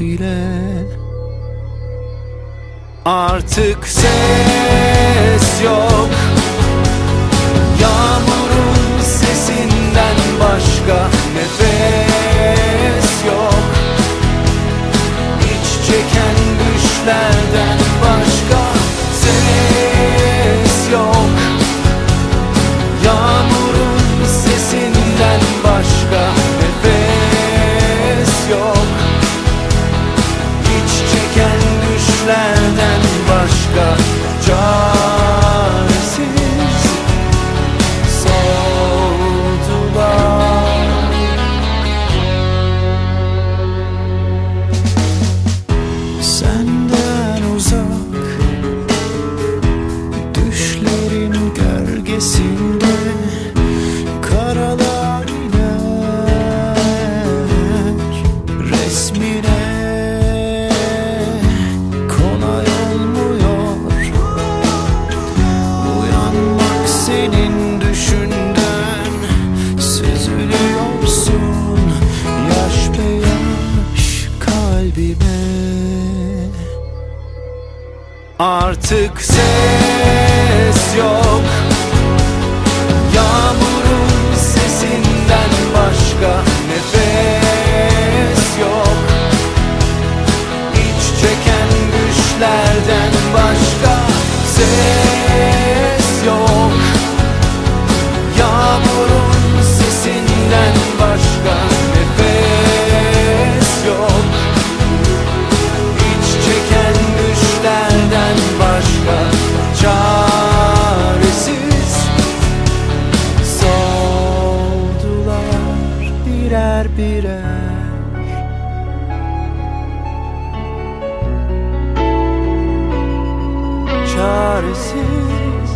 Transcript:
hasretiyle Artık ses yok. Artık ses yok. birer birer Çaresiz